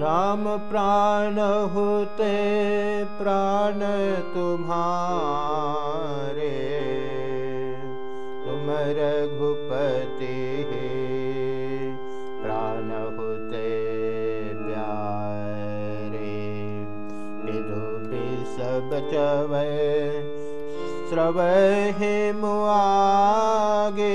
राम प्राण होते प्राण तुम्हारे तुम रघुपति प्राण होते प्यारे। विदु सब चवे श्रवहे मुआगे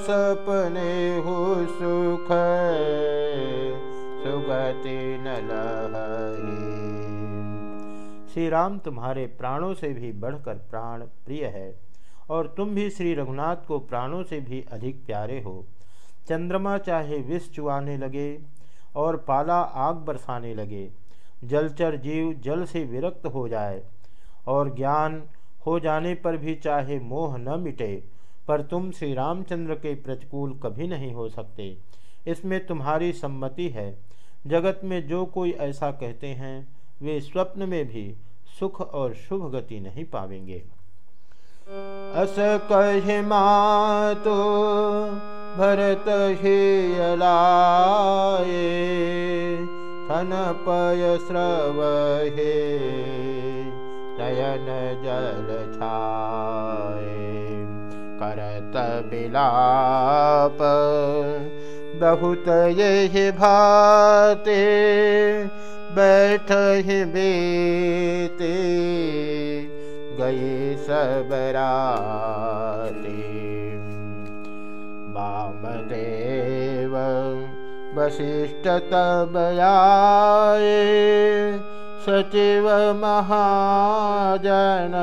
सपने हो सुख सुगति न श्री राम तुम्हारे प्राणों से भी बढ़कर प्राण प्रिय है, और तुम भी श्री रघुनाथ को प्राणों से भी अधिक प्यारे हो। चंद्रमा चाहे विष चुआने लगे और पाला आग बरसाने लगे, जलचर जीव जल से विरक्त हो जाए, और ज्ञान हो जाने पर भी चाहे मोह न मिटे पर तुम श्री रामचंद्र के प्रतिकूल कभी नहीं हो सकते। इसमें तुम्हारी सम्मति है। जगत में जो कोई ऐसा कहते हैं, वे स्वप्न में भी सुख और शुभ गति नहीं पावेंगे। अस कह तो भरत ही अलाए थन पय श्रव हे नयन जल छाए बिलाप बहुत ये भाते बैठ ही बेते गए सबराते तब आए सचिव महाजन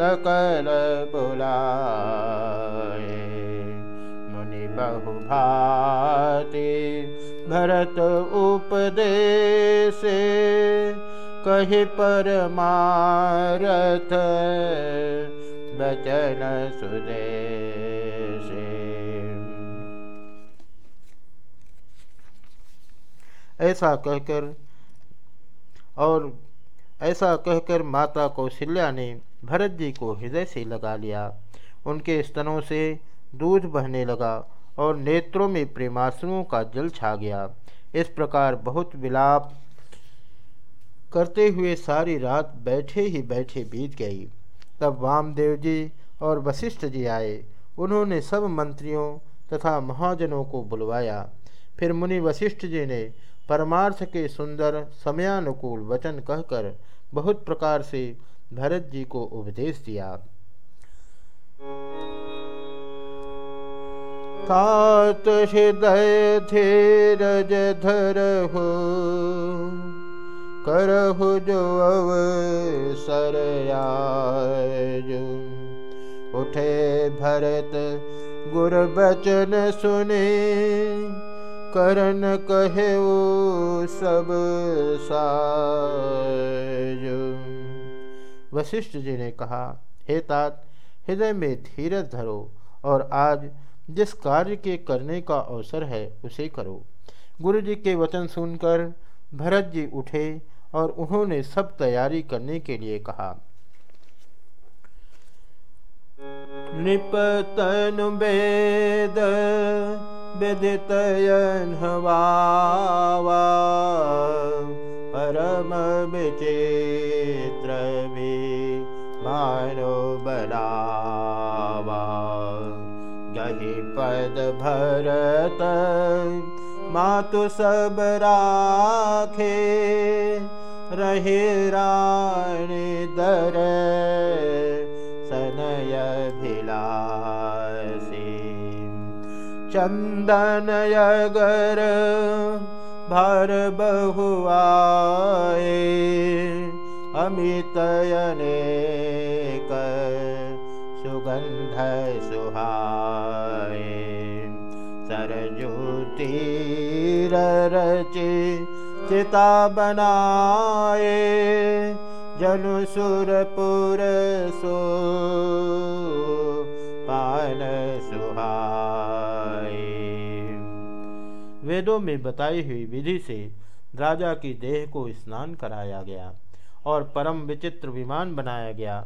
सकल बुलाए मुनि बहु बहुभाति भरत उपदेश कही परमारथ बचन सुदेश। ऐसा कहकर और ऐसा कहकर माता कौशल्या ने भरत जी को हृदय से लगा लिया। उनके स्तनों से दूध बहने लगा और नेत्रों में प्रेमाश्रुओं का जल छा गया। इस प्रकार बहुत विलाप करते हुए सारी रात बैठे ही बैठे बीत गई। तब वामदेव जी और वशिष्ठ जी आए। उन्होंने सब मंत्रियों तथा महाजनों को बुलवाया। फिर मुनि वशिष्ठ जी ने परमार्थ के सुंदर समयानुकूल वचन कहकर बहुत प्रकार से भरत जी को उपदेश दिया। कात हृदय हो करहु जो अवसर उठे भरत गुर बचन सुने करन कहे सब वशिष्ठ जी ने कहा, हे तात, हृदय में धीरज धरो और आज जिस कार्य के करने का अवसर है, उसे करो। गुरु जी के वचन सुनकर भरत जी उठे और उन्होंने सब तैयारी करने के लिए कहा। निपतन वेद विदितयन हवावा। परम विचित्र भी मानो बनावा। गही पद भरत मातु सब राखे। रहे राणी दर सनय भिलासी चन्दनयगर भर बहुवामतयनेक सुगन्ध सुहाय सरज्योतिरचि चिता बनाये जनुसुरपुरसो पान वेदों में बताई हुई विधि से राजा की देह को स्नान कराया गया और परम विचित्र विमान बनाया गया।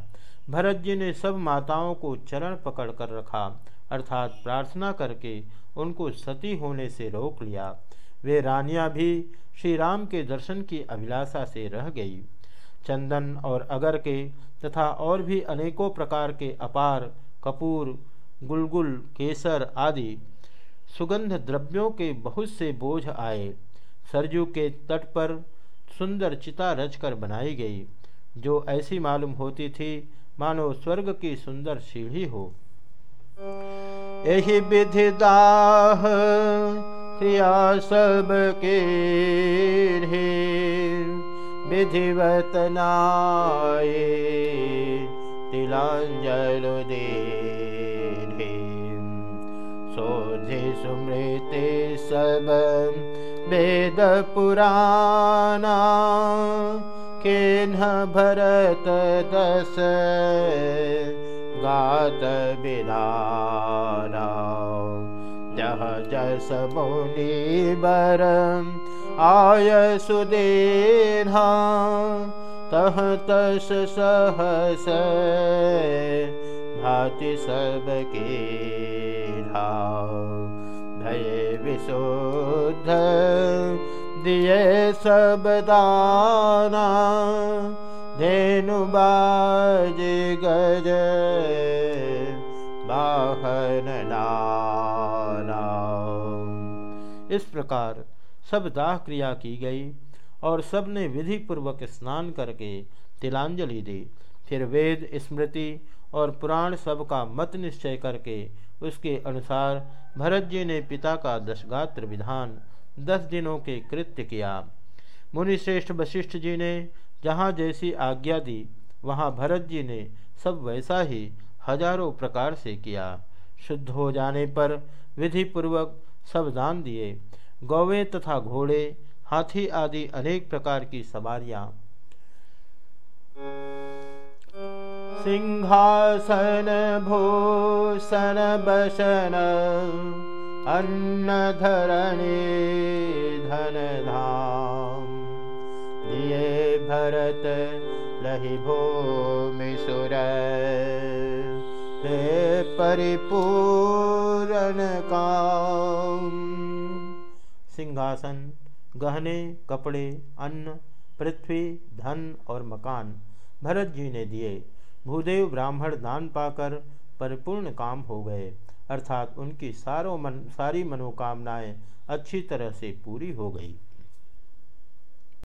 भरत जी ने सब माताओं को चरण पकड़ कर रखा, अर्थात प्रार्थना करके उनको सती होने से रोक लिया। वे रानियाँ भी श्री राम के दर्शन की अभिलाषा से रह गई। चंदन और अगर के तथा और भी अनेकों प्रकार के अपार कपूर, गुलगुल, केसर आदि सुगंध द्रव्यों के बहुत से बोझ आए। सरजू के तट पर सुंदर चिता रचकर बनाई गई, जो ऐसी मालूम होती थी, मानो स्वर्ग की सुंदर सीढ़ी हो। यही विधि दाह क्रिया सब के विधिवत नाये, तिलांजल दे। सोधे सुमृते सब वेद पुराना केन्ह भरत दस गात जह जस मुनि बर आय सुदेहा तह तस सहस भाति सबके भय विशुद्ध दिए सब दाना, धेनु बाज गज बाहन नाना। इस प्रकार सब दाह क्रिया की गई और सबने विधि पूर्वक स्नान करके तिलांजलि दी। फिर वेद, स्मृति और पुराण सब का मत निश्चय करके उसके अनुसार भरत जी ने पिता का दशगात्र विधान दस दिनों के कृत्य किया। मुनिश्रेष्ठ वशिष्ठ जी ने जहाँ जैसी आज्ञा दी, वहाँ भरत जी ने सब वैसा ही हज़ारों प्रकार से किया। शुद्ध हो जाने पर विधि पूर्वक सब दान दिए। गौवें तथा घोड़े, हाथी आदि अनेक प्रकार की सवारियाँ सिंहासन भूषण बसन अन्न धरणी धन धाम दिए भरत, लहि भूमि सुर। हे परिपूर्ण काम। सिंहासन, गहने, कपड़े, अन्न, पृथ्वी, धन और मकान भरत जी ने दिए। भूदेव ब्राह्मण दान पाकर परिपूर्ण काम हो गए। अर्थात उनकी सारों मन, सारी मनोकामनाएँ अच्छी तरह से पूरी हो गई।